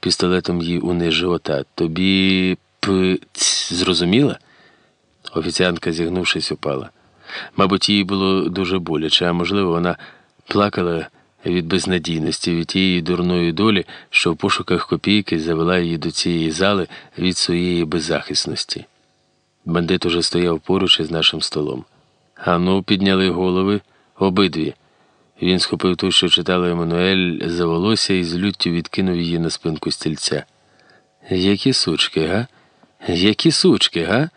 пістолетом їй униз живота. Тобі п. зрозуміла? Офіціантка, зігнувшись, упала. Мабуть, їй було дуже боляче, а можливо, вона плакала від безнадійності, від тієї дурної долі, що в пошуках копійки завела її до цієї зали від своєї беззахисності. Бандит уже стояв поруч із нашим столом. Ану, підняли голови обидві. Він схопив ту, що читала Еммануель за волосся і з люттю відкинув її на спинку стільця. Які сучки, га? Які сучки, га?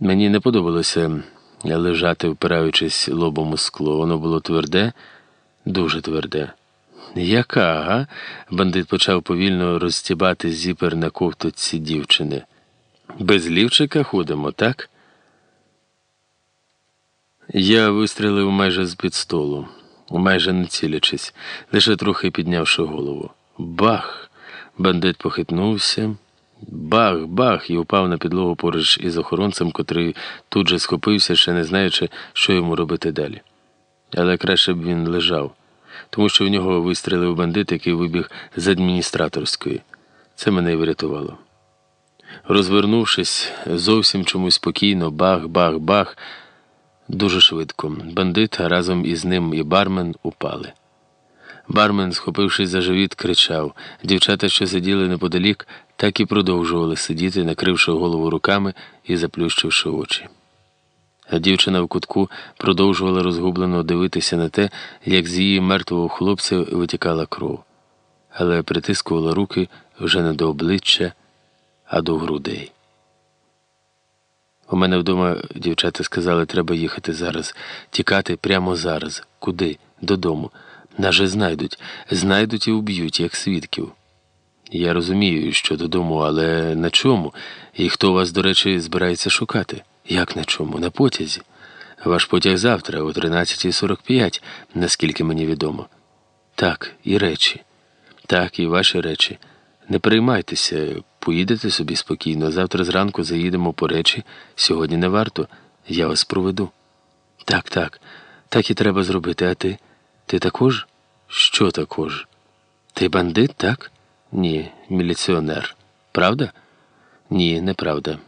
Мені не подобалося лежати, впираючись лобом у скло. Воно було тверде, дуже тверде. Яка, га? Бандит почав повільно розстібати зіпер на ковтоці дівчини. Без лівчика ходимо, так? Я вистрілив майже з-під столу, майже не цілячись, лише трохи піднявши голову. Бах! Бандит похитнувся. Бах, бах, і упав на підлогу поруч із охоронцем, котрий тут же схопився, ще не знаючи, що йому робити далі. Але краще б він лежав, тому що в нього вистрілив бандит, який вибіг з адміністраторської. Це мене й врятувало. Розвернувшись, зовсім чомусь спокійно, бах, бах, бах, дуже швидко. Бандит разом із ним і бармен упали. Бармен, схопившись за живіт, кричав. Дівчата, що сиділи неподалік, так і продовжували сидіти, накривши голову руками і заплющивши очі. А дівчина в кутку продовжувала розгублено дивитися на те, як з її мертвого хлопця витікала кров, але притискувала руки вже не до обличчя, а до грудей. У мене вдома дівчата сказали, треба їхати зараз, тікати прямо зараз. Куди? Додому. Нас же знайдуть, знайдуть і уб'ють, як свідків. Я розумію, що додому, але на чому? І хто вас, до речі, збирається шукати? Як на чому? На потязі. Ваш потяг завтра, о 13.45, наскільки мені відомо. Так, і речі. Так, і ваші речі. Не переймайтеся, поїдете собі спокійно. Завтра зранку заїдемо по речі. Сьогодні не варто. Я вас проведу. Так, так, так і треба зробити. А ти? Ти також? Що також? Ти бандит, так? Ні, міліціонер. Правда? Ні, неправда.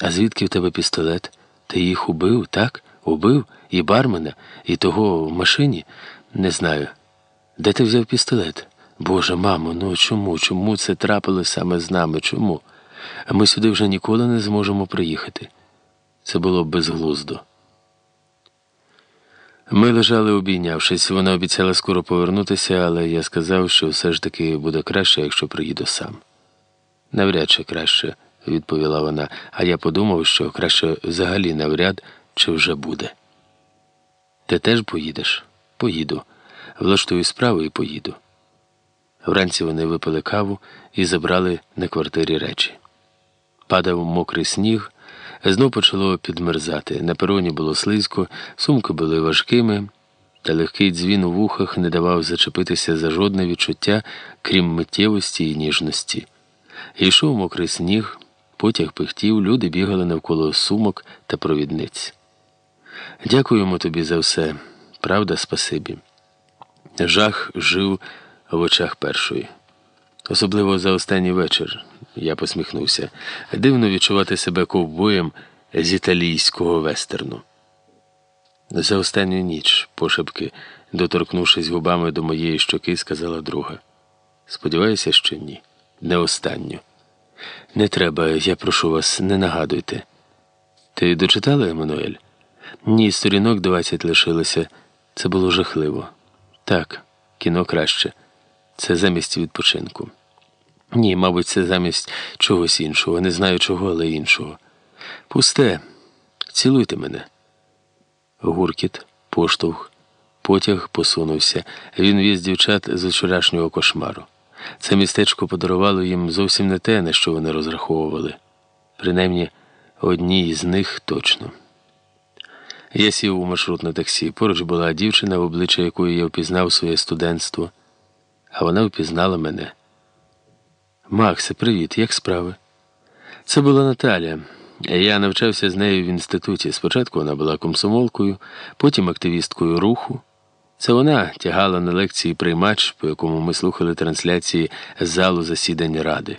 А звідки в тебе пістолет? Ти їх убив, так? Убив? І бармена, і того в машині? Не знаю. Де ти взяв пістолет? Боже, мамо, ну чому? Чому це трапилось саме з нами? Чому? Ми сюди вже ніколи не зможемо приїхати. Це було безглуздо. Ми лежали обійнявшись, вона обіцяла скоро повернутися, але я сказав, що все ж таки буде краще, якщо приїду сам. Навряд чи краще, відповіла вона, а я подумав, що краще взагалі навряд чи вже буде. Ти теж поїдеш? Поїду. Влаштую справу і поїду. Вранці вони випили каву і забрали на квартирі речі. Падав мокрий сніг. Знов почало підмерзати. На пероні було слизько, сумки були важкими, та легкий дзвін у вухах не давав зачепитися за жодне відчуття, крім миттєвості і ніжності. Йшов мокрий сніг, потяг пихтів, люди бігали навколо сумок та провідниць. Дякуємо тобі за все, правда, спасибі. Жах жив в очах першої. Особливо за останній вечір, я посміхнувся. Дивно відчувати себе ковбоєм з італійського вестерну. За останню ніч, пошепки, доторкнувшись губами до моєї щоки, сказала друга. Сподіваюся, що ні. Не останню. Не треба, я прошу вас, не нагадуйте. Ти дочитала, Еммануель? Ні, сторінок двадцять лишилося. Це було жахливо. Так, кіно краще. Це замість відпочинку. Ні, мабуть, це замість чогось іншого. Не знаю чого, але іншого. Пусте, цілуйте мене. Гуркіт, поштовх, потяг посунувся. Він віз дівчат з вчорашнього кошмару. Це містечко подарувало їм зовсім не те, на що вони розраховували. Принаймні, одній із них точно. Я сів у маршрутне таксі. Поруч була дівчина, в обличчя якої я впізнав своє студентство, а вона впізнала мене. Максе, привіт, як справи? Це була Наталя. Я навчався з нею в інституті. Спочатку вона була комсомолкою, потім активісткою руху. Це вона тягала на лекції приймач, по якому ми слухали трансляції з залу засідань ради.